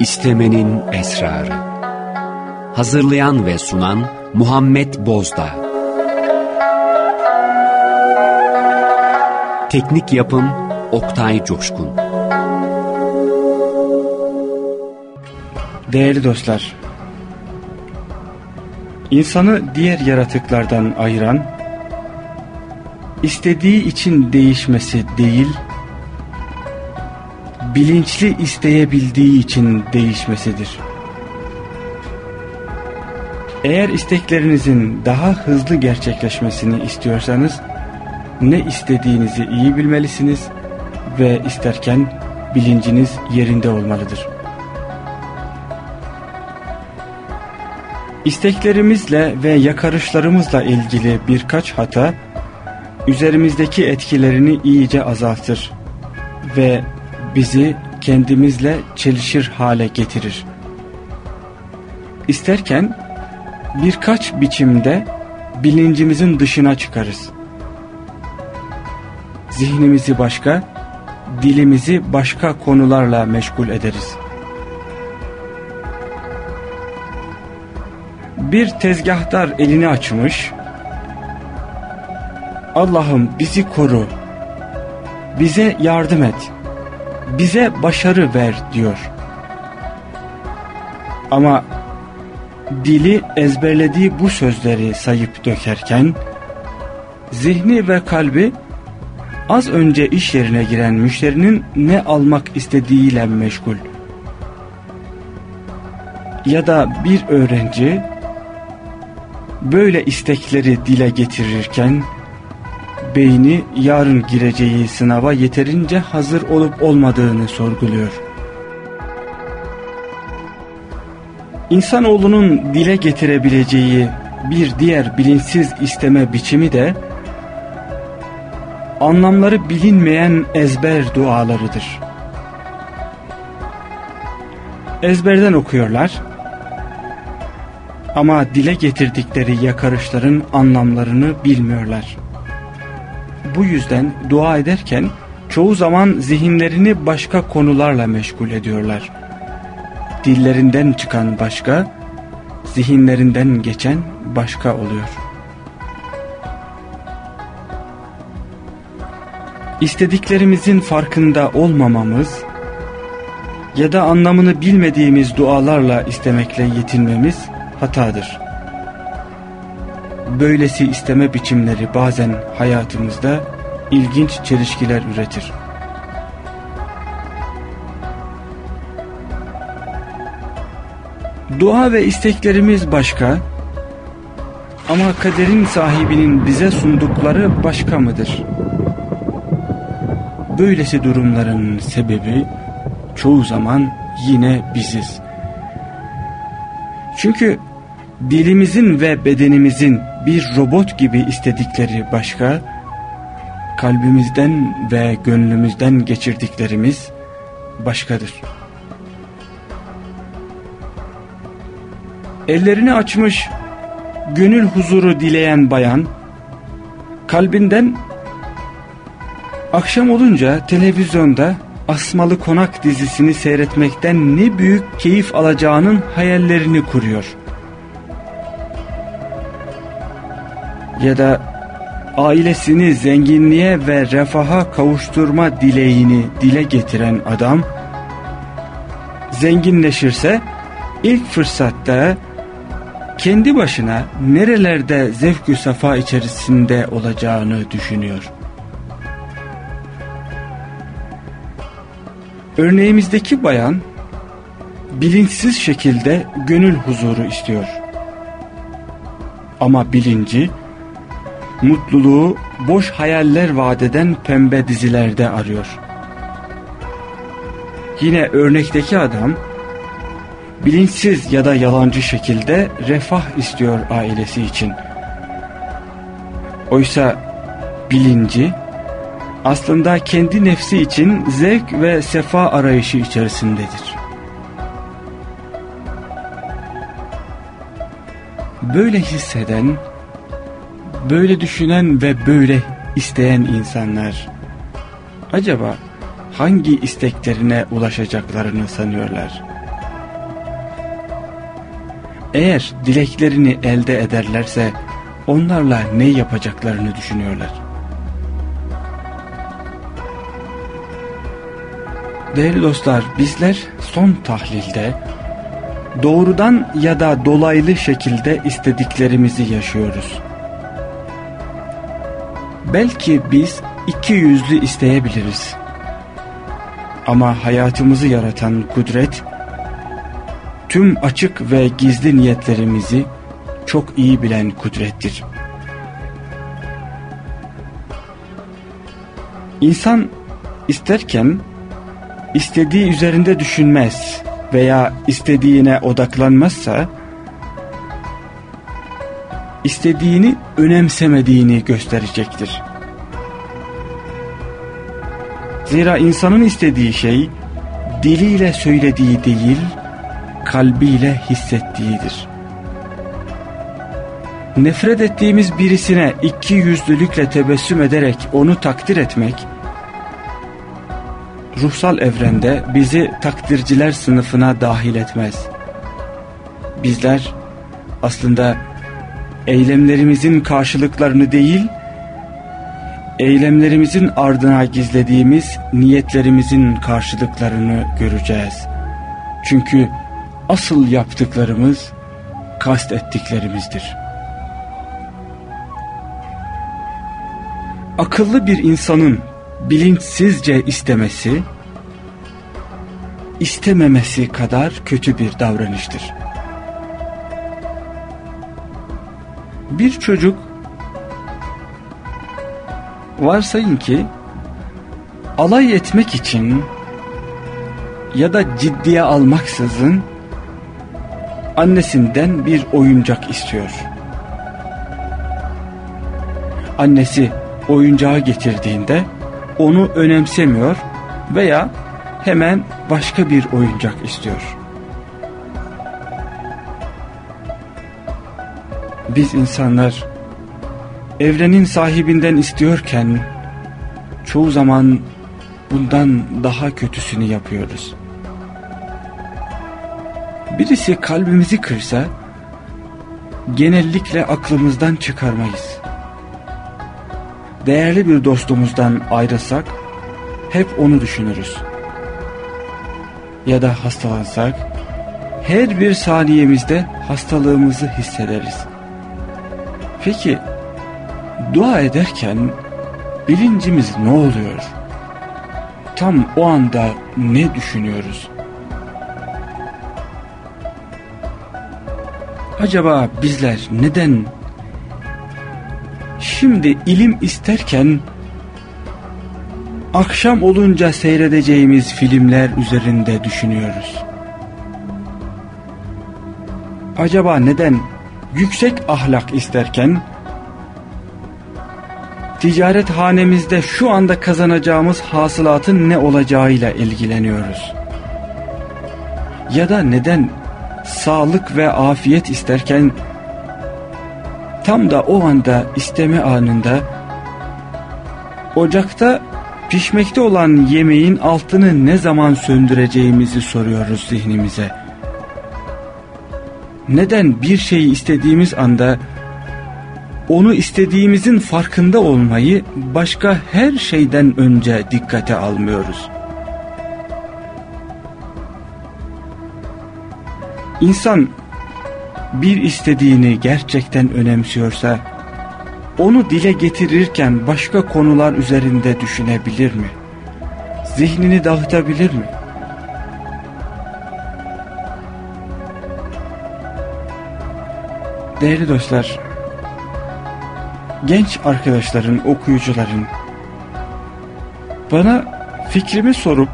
İstemenin Esrarı. Hazırlayan ve sunan Muhammed Bozda Teknik Yapım Oktay Coşkun. Değerli dostlar, insanı diğer yaratıklardan ayıran, istediği için değişmesi değil, bilinçli isteyebildiği için değişmesidir. Eğer isteklerinizin daha hızlı gerçekleşmesini istiyorsanız, ne istediğinizi iyi bilmelisiniz ve isterken bilinciniz yerinde olmalıdır. İsteklerimizle ve yakarışlarımızla ilgili birkaç hata, üzerimizdeki etkilerini iyice azaltır ve bizi kendimizle çelişir hale getirir. İsterken birkaç biçimde bilincimizin dışına çıkarız. Zihnimizi başka, dilimizi başka konularla meşgul ederiz. Bir tezgahtar elini açmış, Allah'ım bizi koru, bize yardım et, bize başarı ver diyor. Ama dili ezberlediği bu sözleri sayıp dökerken, zihni ve kalbi az önce iş yerine giren müşterinin ne almak istediğiyle meşgul. Ya da bir öğrenci böyle istekleri dile getirirken beyni yarın gireceği sınava yeterince hazır olup olmadığını sorguluyor. İnsanoğlunun dile getirebileceği bir diğer bilinçsiz isteme biçimi de anlamları bilinmeyen ezber dualarıdır. Ezberden okuyorlar ama dile getirdikleri yakarışların anlamlarını bilmiyorlar. Bu yüzden dua ederken çoğu zaman zihinlerini başka konularla meşgul ediyorlar. Dillerinden çıkan başka, zihinlerinden geçen başka oluyor. İstediklerimizin farkında olmamamız ya da anlamını bilmediğimiz dualarla istemekle yetinmemiz hatadır. Böylesi isteme biçimleri bazen hayatımızda ilginç çelişkiler üretir. Dua ve isteklerimiz başka ama kaderin sahibinin bize sundukları başka mıdır? Böylesi durumların sebebi çoğu zaman yine biziz. Çünkü dilimizin ve bedenimizin bir robot gibi istedikleri başka, kalbimizden ve gönlümüzden geçirdiklerimiz başkadır. Ellerini açmış, gönül huzuru dileyen bayan, kalbinden akşam olunca televizyonda Asmalı Konak dizisini seyretmekten ne büyük keyif alacağının hayallerini kuruyor. Ya da ailesini zenginliğe ve refaha kavuşturma dileğini dile getiren adam, zenginleşirse ilk fırsatta kendi başına nerelerde zevk-ü safa içerisinde olacağını düşünüyor. Örneğimizdeki bayan bilinçsiz şekilde gönül huzuru istiyor. Ama bilinci mutluluğu boş hayaller vadeden pembe dizilerde arıyor. Yine örnekteki adam bilinçsiz ya da yalancı şekilde refah istiyor ailesi için. Oysa bilinci aslında kendi nefsi için zevk ve sefa arayışı içerisindedir. Böyle hisseden, böyle düşünen ve böyle isteyen insanlar acaba hangi isteklerine ulaşacaklarını sanıyorlar? eğer dileklerini elde ederlerse onlarla ne yapacaklarını düşünüyorlar. Değerli dostlar bizler son tahlilde doğrudan ya da dolaylı şekilde istediklerimizi yaşıyoruz. Belki biz iki yüzlü isteyebiliriz. Ama hayatımızı yaratan kudret tüm açık ve gizli niyetlerimizi çok iyi bilen kudrettir. İnsan isterken istediği üzerinde düşünmez veya istediğine odaklanmazsa istediğini önemsemediğini gösterecektir. Zira insanın istediği şey diliyle söylediği değil, kalbiyle hissettiğidir. Nefret ettiğimiz birisine iki yüzlülükle tebessüm ederek onu takdir etmek, ruhsal evrende bizi takdirciler sınıfına dahil etmez. Bizler aslında eylemlerimizin karşılıklarını değil, eylemlerimizin ardına gizlediğimiz niyetlerimizin karşılıklarını göreceğiz. Çünkü asıl yaptıklarımız kast ettiklerimizdir. Akıllı bir insanın bilinçsizce istemesi, istememesi kadar kötü bir davranıştır. Bir çocuk varsayın ki alay etmek için ya da ciddiye almaksızın annesinden bir oyuncak istiyor. Annesi oyuncağı getirdiğinde onu önemsemiyor veya hemen başka bir oyuncak istiyor. Biz insanlar evrenin sahibinden istiyorken çoğu zaman bundan daha kötüsünü yapıyoruz. Birisi kalbimizi kırsa genellikle aklımızdan çıkarmayız. Değerli bir dostumuzdan ayrılsak hep onu düşünürüz. Ya da hastalansak her bir saniyemizde hastalığımızı hissederiz. Peki dua ederken bilincimiz ne oluyor? Tam o anda ne düşünüyoruz? Acaba bizler neden şimdi ilim isterken akşam olunca seyredeceğimiz filmler üzerinde düşünüyoruz? Acaba neden yüksek ahlak isterken ticaret hanemizde şu anda kazanacağımız hasılatın ne olacağıyla ilgileniyoruz? Ya da neden sağlık ve afiyet isterken tam da o anda isteme anında ocakta pişmekte olan yemeğin altını ne zaman söndüreceğimizi soruyoruz zihnimize. Neden bir şeyi istediğimiz anda onu istediğimizin farkında olmayı başka her şeyden önce dikkate almıyoruz? İnsan bir istediğini gerçekten önemsiyorsa onu dile getirirken başka konular üzerinde düşünebilir mi? Zihnini dağıtabilir mi? Değerli dostlar, genç arkadaşların, okuyucuların bana fikrimi sorup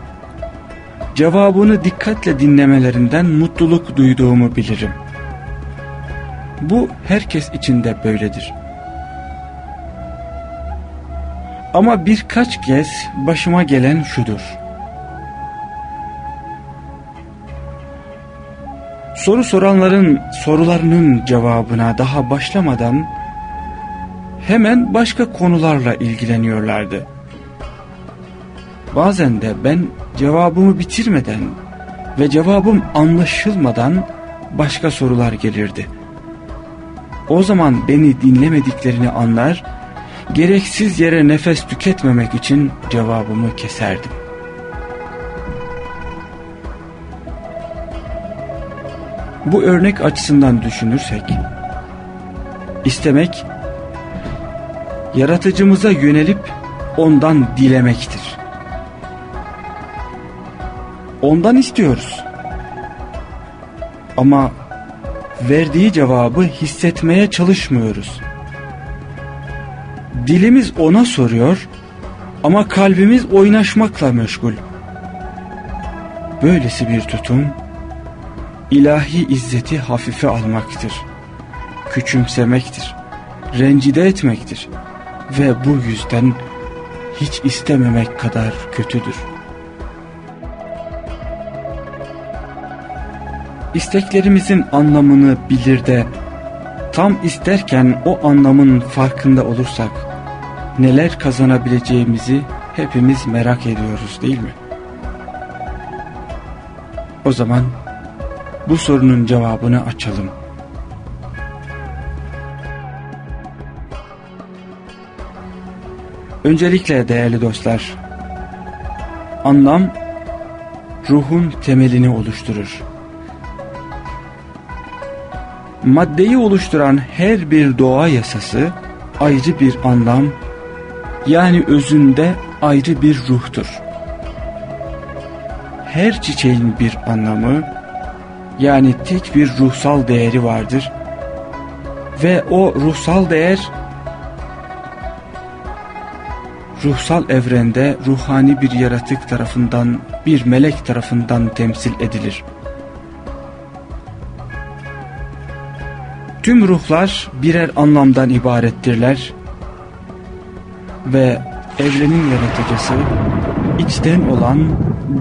cevabını dikkatle dinlemelerinden mutluluk duyduğumu bilirim. Bu herkes için de böyledir. Ama birkaç kez başıma gelen şudur. Soru soranların sorularının cevabına daha başlamadan hemen başka konularla ilgileniyorlardı. Bazen de ben cevabımı bitirmeden ve cevabım anlaşılmadan başka sorular gelirdi. O zaman beni dinlemediklerini anlar, gereksiz yere nefes tüketmemek için cevabımı keserdim. Bu örnek açısından düşünürsek, istemek, yaratıcımıza yönelip ondan dilemektir. Ondan istiyoruz. Ama verdiği cevabı hissetmeye çalışmıyoruz. Dilimiz ona soruyor ama kalbimiz oynaşmakla meşgul. Böylesi bir tutum ilahi izzeti hafife almaktır. Küçümsemektir. Rencide etmektir. Ve bu yüzden hiç istememek kadar kötüdür. İsteklerimizin anlamını bilir de tam isterken o anlamın farkında olursak neler kazanabileceğimizi hepimiz merak ediyoruz değil mi? O zaman bu sorunun cevabını açalım. Öncelikle değerli dostlar, anlam ruhun temelini oluşturur. Maddeyi oluşturan her bir doğa yasası ayrı bir anlam, yani özünde ayrı bir ruhtur. Her çiçeğin bir anlamı, yani tek bir ruhsal değeri vardır ve o ruhsal değer ruhsal evrende ruhani bir yaratık tarafından bir melek tarafından temsil edilir. Tüm ruhlar birer anlamdan ibarettirler ve evrenin yaratıcısı içten olan,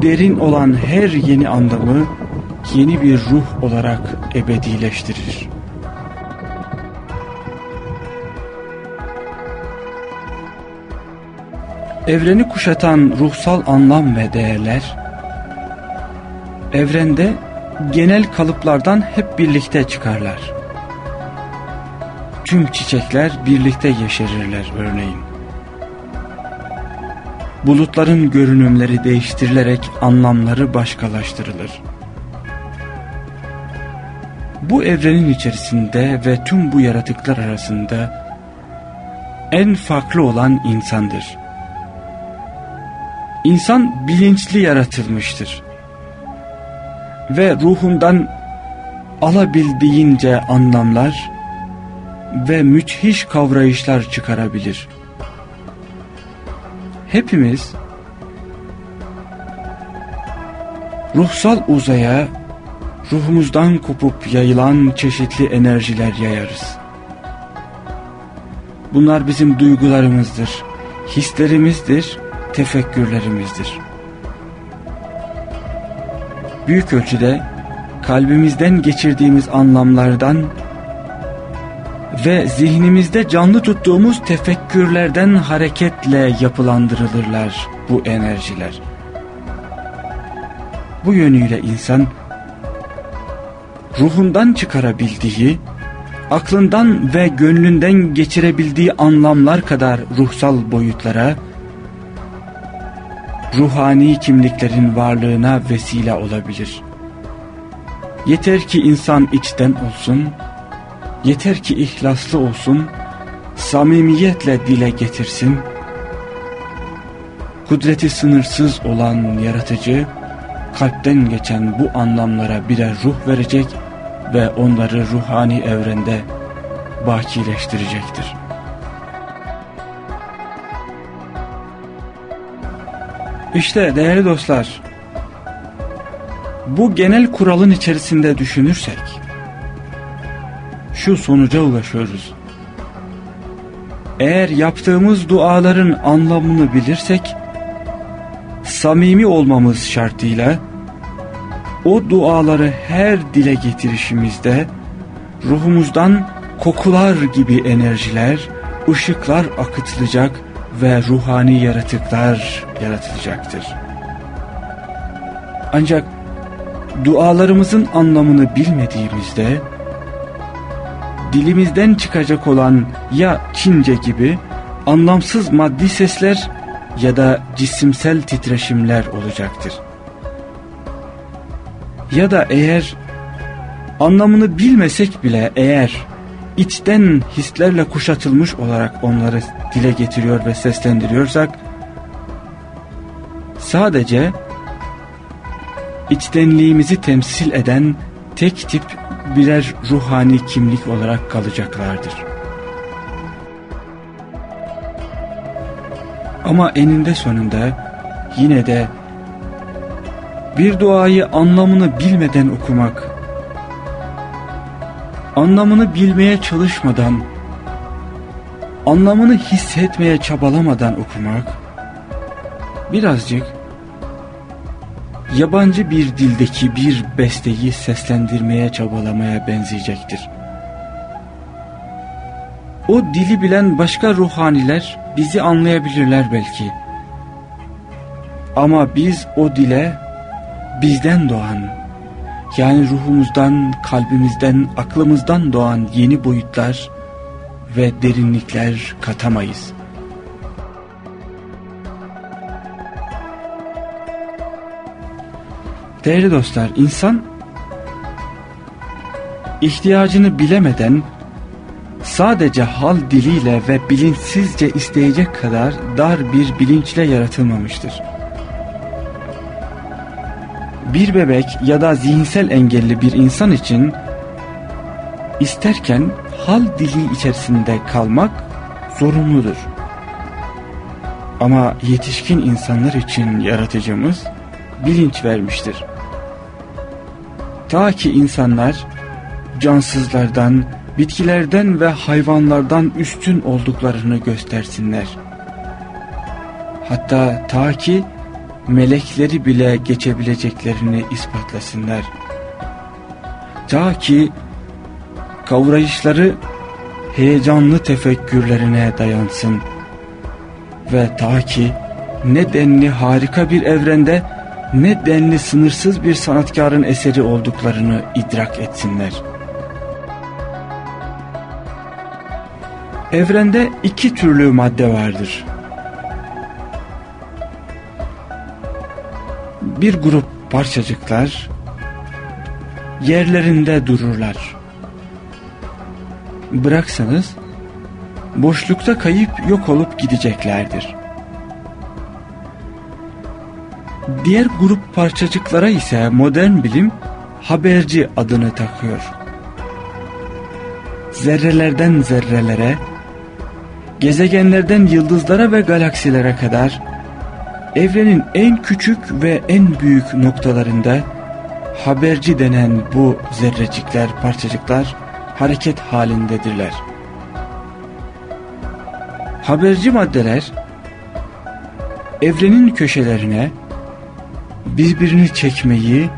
derin olan her yeni anlamı yeni bir ruh olarak ebedileştirir. Evreni kuşatan ruhsal anlam ve değerler, evrende genel kalıplardan hep birlikte çıkarlar. Tüm çiçekler birlikte yeşerirler örneğin. Bulutların görünümleri değiştirilerek anlamları başkalaştırılır. Bu evrenin içerisinde ve tüm bu yaratıklar arasında en farklı olan insandır. İnsan bilinçli yaratılmıştır. Ve ruhundan alabildiğince anlamlar ve müthiş kavrayışlar çıkarabilir. Hepimiz ruhsal uzaya ruhumuzdan kopup yayılan çeşitli enerjiler yayarız. Bunlar bizim duygularımızdır, hislerimizdir, tefekkürlerimizdir. Büyük ölçüde kalbimizden geçirdiğimiz anlamlardan ve zihnimizde canlı tuttuğumuz tefekkürlerden hareketle yapılandırılırlar bu enerjiler. Bu yönüyle insan ruhundan çıkarabildiği, aklından ve gönlünden geçirebildiği anlamlar kadar ruhsal boyutlara, ruhani kimliklerin varlığına vesile olabilir. Yeter ki insan içten olsun, yeter ki ihlaslı olsun, samimiyetle dile getirsin, kudreti sınırsız olan yaratıcı, kalpten geçen bu anlamlara birer ruh verecek ve onları ruhani evrende bakileştirecektir. İşte değerli dostlar, bu genel kuralın içerisinde düşünürsek, şu sonuca ulaşıyoruz. Eğer yaptığımız duaların anlamını bilirsek, samimi olmamız şartıyla, o duaları her dile getirişimizde ruhumuzdan kokular gibi enerjiler, ışıklar akıtılacak ve ruhani yaratıklar yaratılacaktır. Ancak dualarımızın anlamını bilmediğimizde dilimizden çıkacak olan ya Çince gibi anlamsız maddi sesler ya da cisimsel titreşimler olacaktır. Ya da eğer anlamını bilmesek bile eğer içten hislerle kuşatılmış olarak onları dile getiriyor ve seslendiriyorsak sadece içtenliğimizi temsil eden tek tip birer ruhani kimlik olarak kalacaklardır. Ama eninde sonunda yine de bir duayı anlamını bilmeden okumak, anlamını bilmeye çalışmadan, anlamını hissetmeye çabalamadan okumak, birazcık yabancı bir dildeki bir besteyi seslendirmeye çabalamaya benzeyecektir. O dili bilen başka ruhaniler bizi anlayabilirler belki. Ama biz o dile bizden doğan, yani ruhumuzdan, kalbimizden, aklımızdan doğan yeni boyutlar ve derinlikler katamayız. Değerli dostlar, insan ihtiyacını bilemeden sadece hal diliyle ve bilinçsizce isteyecek kadar dar bir bilinçle yaratılmamıştır. Bir bebek ya da zihinsel engelli bir insan için isterken hal dili içerisinde kalmak zorunludur. Ama yetişkin insanlar için yaratıcımız bilinç vermiştir. Ta ki insanlar cansızlardan, bitkilerden ve hayvanlardan üstün olduklarını göstersinler. Hatta ta ki melekleri bile geçebileceklerini ispatlasınlar. Ta ki kavrayışları heyecanlı tefekkürlerine dayansın. Ve ta ki ne denli harika bir evrende ne denli sınırsız bir sanatkarın eseri olduklarını idrak etsinler. Evrende iki türlü madde vardır. Bir grup parçacıklar yerlerinde dururlar. Bıraksanız boşlukta kayıp yok olup gideceklerdir. Diğer grup parçacıklara ise modern bilim haberci adını takıyor. Zerrelerden zerrelere, gezegenlerden yıldızlara ve galaksilere kadar evrenin en küçük ve en büyük noktalarında haberci denen bu zerrecikler, parçacıklar hareket halindedirler. Haberci maddeler evrenin köşelerine birbirini çekmeyi,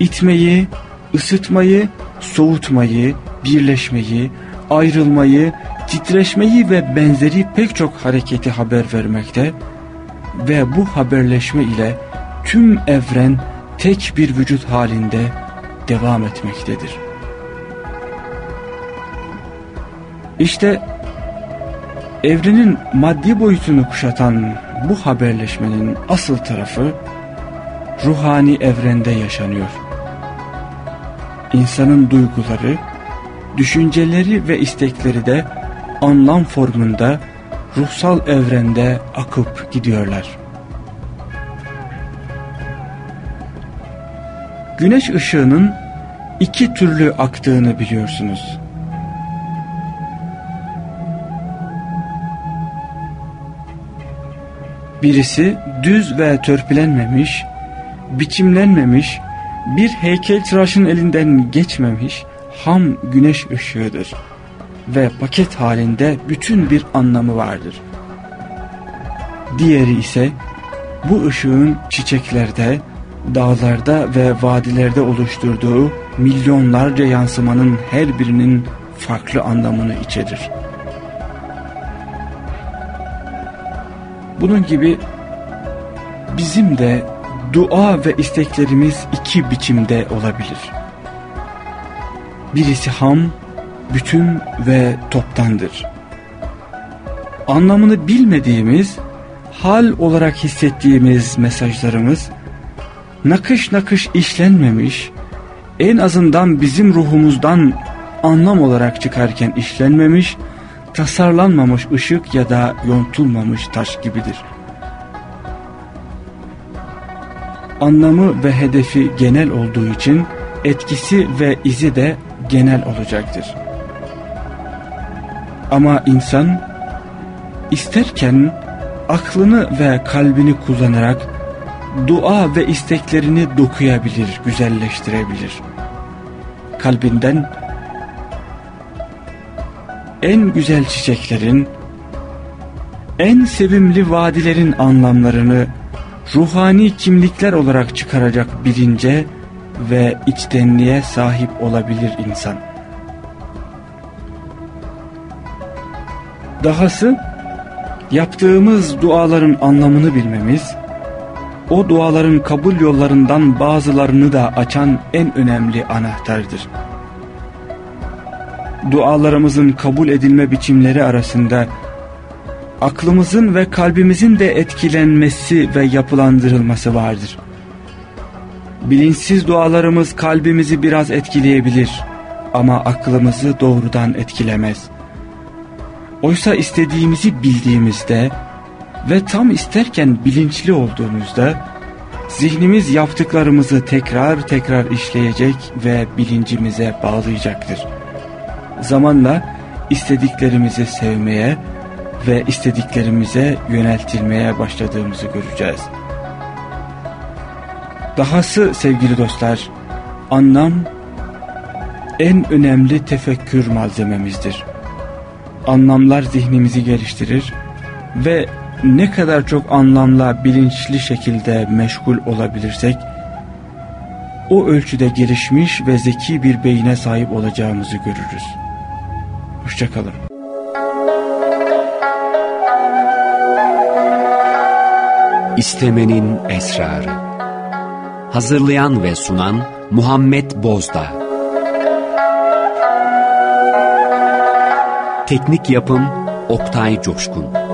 itmeyi, ısıtmayı, soğutmayı, birleşmeyi, ayrılmayı, titreşmeyi ve benzeri pek çok hareketi haber vermekte ve bu haberleşme ile tüm evren tek bir vücut halinde devam etmektedir. İşte evrenin maddi boyutunu kuşatan bu haberleşmenin asıl tarafı ruhani evrende yaşanıyor. İnsanın duyguları, düşünceleri ve istekleri de anlam formunda ruhsal evrende akıp gidiyorlar. Güneş ışığının iki türlü aktığını biliyorsunuz. Birisi düz ve törpülenmemiş, biçimlenmemiş, bir heykel tıraşın elinden geçmemiş ham güneş ışığıdır ve paket halinde bütün bir anlamı vardır. Diğeri ise bu ışığın çiçeklerde, dağlarda ve vadilerde oluşturduğu milyonlarca yansımanın her birinin farklı anlamını içerir. Bunun gibi bizim de dua ve isteklerimiz iki biçimde olabilir. Birisi ham, bütün ve toptandır. Anlamını bilmediğimiz, hal olarak hissettiğimiz mesajlarımız, nakış nakış işlenmemiş, en azından bizim ruhumuzdan anlam olarak çıkarken işlenmemiş, tasarlanmamış ışık ya da yontulmamış taş gibidir. Anlamı ve hedefi genel olduğu için etkisi ve izi de genel olacaktır. Ama insan isterken aklını ve kalbini kullanarak dua ve isteklerini dokuyabilir, güzelleştirebilir. Kalbinden en güzel çiçeklerin, en sevimli vadilerin anlamlarını ruhani kimlikler olarak çıkaracak bilince ve içtenliğe sahip olabilir insan. Dahası yaptığımız duaların anlamını bilmemiz, o duaların kabul yollarından bazılarını da açan en önemli anahtardır. Dualarımızın kabul edilme biçimleri arasında aklımızın ve kalbimizin de etkilenmesi ve yapılandırılması vardır. Bilinçsiz dualarımız kalbimizi biraz etkileyebilir ama aklımızı doğrudan etkilemez. Oysa istediğimizi bildiğimizde ve tam isterken bilinçli olduğumuzda zihnimiz yaptıklarımızı tekrar tekrar işleyecek ve bilincimize bağlayacaktır. Zamanla istediklerimizi sevmeye ve istediklerimize yöneltilmeye başladığımızı göreceğiz. Dahası sevgili dostlar, anlam en önemli tefekkür malzememizdir. Anlamlar zihnimizi geliştirir ve ne kadar çok anlamla bilinçli şekilde meşgul olabilirsek, o ölçüde gelişmiş ve zeki bir beyine sahip olacağımızı görürüz. Hoşçakalın. İstemenin Esrarı Hazırlayan ve sunan Muhammed Bozda Teknik Yapım Oktay Coşkun